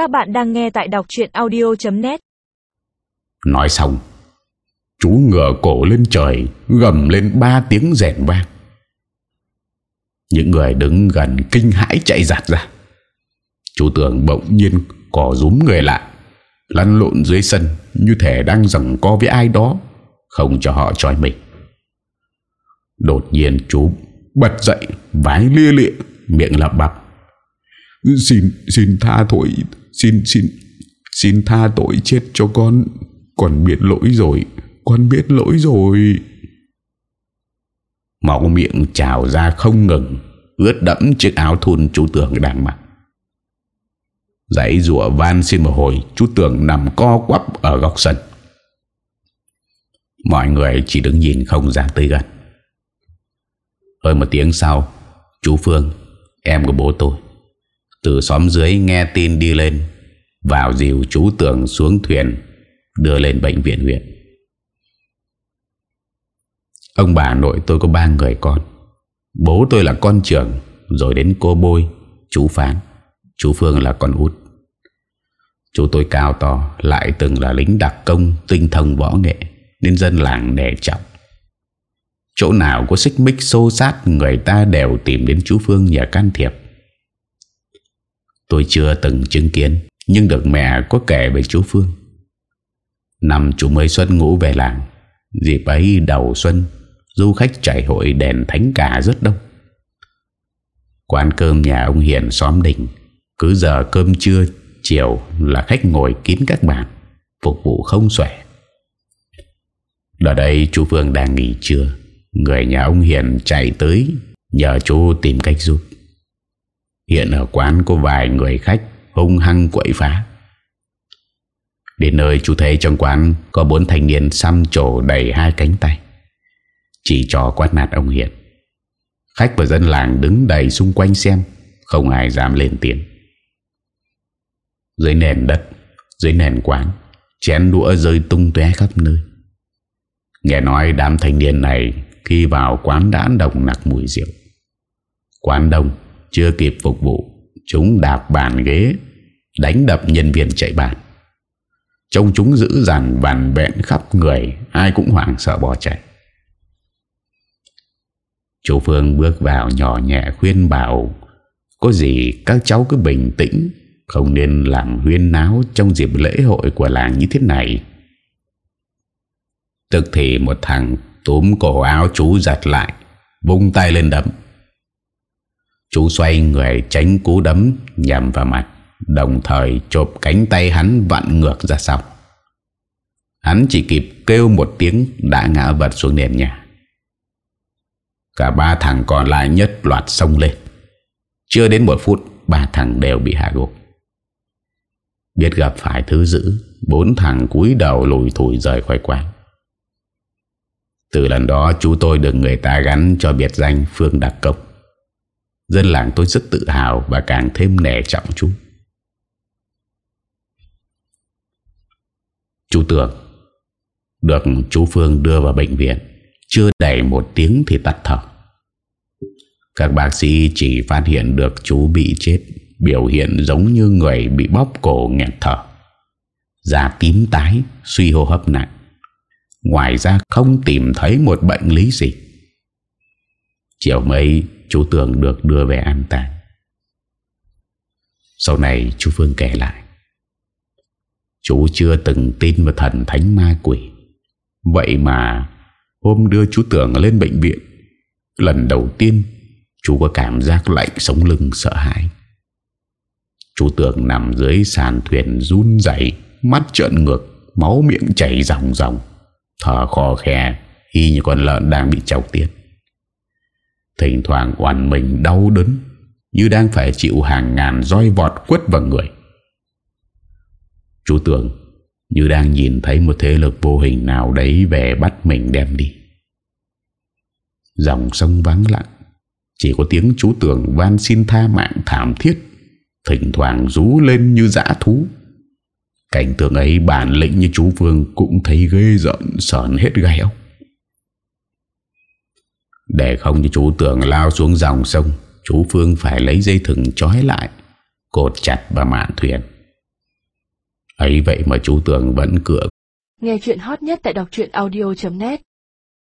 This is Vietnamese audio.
Các bạn đang nghe tại đọc chuyện audio.net Nói xong, Chú ngửa cổ lên trời, Gầm lên ba tiếng rèn vang. Những người đứng gần kinh hãi chạy giặt ra. Chú tưởng bỗng nhiên Cỏ rúm người lại, Lăn lộn dưới sân Như thể đang rằng co với ai đó, Không cho họ trói mình. Đột nhiên chú bật dậy, Vái lia lịa, Miệng lặp bập Xin xin tha thôi Xin xin Xin tha tội chết cho con. Con biết lỗi rồi. Con biết lỗi rồi. Máu miệng trào ra không ngừng, Ướt đẫm chiếc áo thun chú tưởng đang mặc. Giấy rùa van xin một hồi, Chú tưởng nằm co quắp ở góc sân. Mọi người chỉ đứng nhìn không dám tới gần. Hơn một tiếng sau, Chú Phương, Em của bố tôi từ xóm dưới nghe tin đi lên, Vào dìu chú tưởng xuống thuyền, Đưa lên bệnh viện huyện. Ông bà nội tôi có ba người con. Bố tôi là con trưởng, Rồi đến cô Bôi, Chú Phán. Chú Phương là con út. Chú tôi cao to, Lại từng là lính đặc công, Tinh thông võ nghệ, Nên dân làng nể trọng. Chỗ nào có xích mích xô sát Người ta đều tìm đến chú Phương nhà can thiệp. Tôi chưa từng chứng kiến, Nhưng được mẹ có kể về chú Phương. Năm chú mới xuân ngủ về làng, Dịp ấy đầu xuân, Du khách chảy hội đèn thánh cả rất đông. Quán cơm nhà ông Hiền xóm đỉnh Cứ giờ cơm trưa, Chiều là khách ngồi kín các bàn, Phục vụ không xòe Đợt đây chú Phương đang nghỉ trưa, Người nhà ông Hiền chạy tới Nhờ chú tìm cách giúp. Hiện ở quán có vài người khách Hung hăng quậy phá. Đến nơi chú thấy trong quán Có bốn thanh niên xăm trổ đầy hai cánh tay. Chỉ cho quát nạt ông Hiền. Khách và dân làng đứng đầy xung quanh xem, Không ai dám lên tiếng. Dưới nền đất, Dưới nền quán, Chén đũa rơi tung tóe khắp nơi. Nghe nói đám thanh niên này Khi vào quán đã đồng nặc mùi rượu. Quán đông chưa kịp phục vụ, Chúng đạp bàn ghế, Đánh đập nhân viên chạy bàn. Trông chúng giữ dằn, vằn vẹn khắp người, Ai cũng hoảng sợ bỏ chạy. Chú Phương bước vào nhỏ nhẹ khuyên bảo, Có gì các cháu cứ bình tĩnh, Không nên làm huyên náo Trong dịp lễ hội của làng như thế này. Tức thì một thằng túm cổ áo chú giặt lại Bung tay lên đấm. Chú xoay người tránh cú đấm Nhằm vào mặt, Đồng thời chộp cánh tay hắn vặn ngược ra sau. Hắn chỉ kịp kêu một tiếng Đã ngã vật xuống nền nhà. Cả ba thằng còn lại nhất loạt sông lên. Chưa đến một phút, Ba thằng đều bị hạ gục. Biết gặp phải thứ dữ, Bốn thằng cúi đầu lùi thủi rời khỏi quán. Từ lần đó, chú tôi được người ta gắn cho biệt danh Phương Đặc Công. Dân làng tôi rất tự hào Và càng thêm nể trọng chú. Chú tường Được chú Phương đưa vào bệnh viện, Chưa đầy một tiếng thì tắt thở. Các bác sĩ chỉ phát hiện được chú bị chết, Biểu hiện giống như người bị bóp cổ nghẹt thở. Da tím tái, Suy hô hấp nặng. Ngoài ra không tìm thấy một bệnh lý gì. Chiều mấy chú tưởng được đưa về an táng. Sau này chú Phương kể lại. Chú chưa từng tin vào thần thánh ma quỷ. Vậy mà Hôm đưa chú tưởng lên bệnh viện Lần đầu tiên Chú có cảm giác lạnh sống lưng sợ hãi. Chú tưởng nằm dưới sàn thuyền run dày Mắt trợn ngược Máu miệng chảy ròng ròng Thở khò khè, Y như con lợn đang bị chọc tiết. Thỉnh thoảng oằn mình đau đớn, Như đang phải chịu hàng ngàn roi vọt quất vào người. Chú tưởng, Như đang nhìn thấy một thế lực vô hình nào đấy Về bắt mình đem đi. Dòng sông vắng lặng, Chỉ có tiếng chú tưởng van xin tha mạng thảm thiết, Thỉnh thoảng rú lên như dã thú. Cảnh tượng ấy bản lĩnh như chú Phương Cũng thấy ghê giận sờn hết gai ốc. Để không cho chú tưởng lao xuống dòng sông, Chú Phương phải lấy dây thừng trói lại, Cột chặt vào mạn thuyền. Ấy vậy mà chú tưởng vẫn cựa. Nghe chuyện hot nhất tại đọc audio.net